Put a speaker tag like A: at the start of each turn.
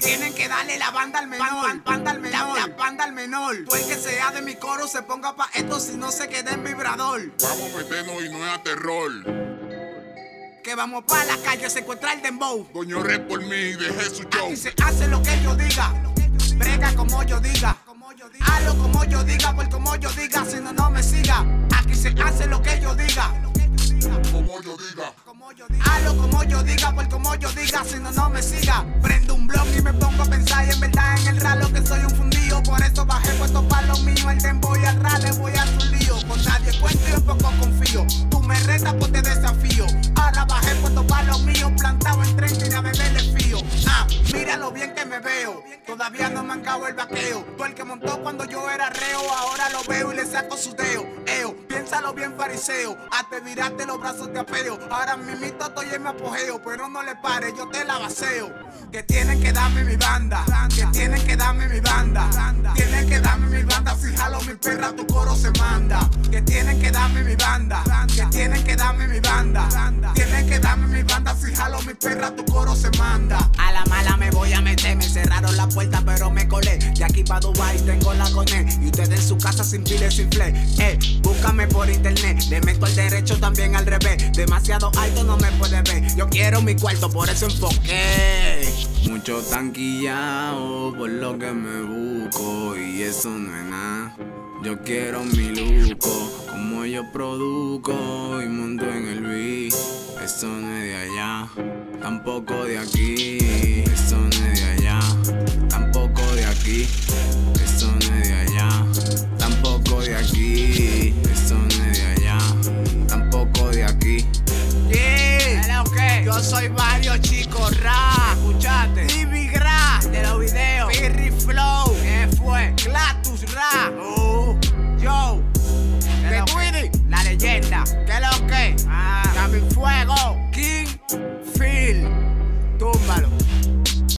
A: Tienen que darle la banda al menor, banda al menor, la, banda al menor. Tú el que sea de mi coro se ponga pa' esto si no se queda en vibrador.
B: Vamos a meternos y no es a terror.
A: Que vamos pa' la calle, se encuentra el dembow.
B: Doño Red por mí, dejé su show.
A: Aquí se hace lo que yo diga, brega como yo diga. Hazlo como yo diga, por como yo diga, si no, no me siga. Aquí se hace lo que yo diga.
B: Como yo diga.
A: Hazlo como yo diga, por como yo diga, si no, no me siga. Prendo un blog y me pongo a pensar y en verdad en el ralo que soy un fundido. Por eso bajé puesto pa' lo mío, el dem voy al rale, voy a me veo. Todavía no me han el vaqueo. Tú el que montó cuando yo era reo, ahora lo veo y le saco su deo. Eo, piénsalo bien fariseo. Hasta virarte los brazos de apeo. Ahora mismito estoy en mi apogeo, pero no le pare, yo te la baseo. Que tienen que darme mi banda, que tienen que darme mi banda, tienen que darme mi banda. Si jalo mi perra, tu coro se manda. Que tienen que darme mi banda, que tienen que darme mi banda, tienen que darme mi banda. Si jalo mi perra, tu coro se manda. A la mala me voy a puerta, pero me colé. De aquí pa' Dubai tengo la coné. Y ustedes en su casa sin pile, sin play. Eh, búscame por internet, le meto al derecho también al revés. Demasiado alto no me puede ver. Yo quiero mi cuarto, por eso enfoqué.
C: Mucho tanquillao por lo que me busco y eso no es nada. Yo quiero mi luco, como yo produzco y monto en el beat. Eso no es de allá, tampoco de aquí.
A: Soy varios chicos ra, escuchate. Divi Gra, de los videos. Pirri Flow, ¿qué fue? Glatus Ra. Oh, yo. De Twitty, la leyenda. ¿Qué es lo que? Ah, Fuego.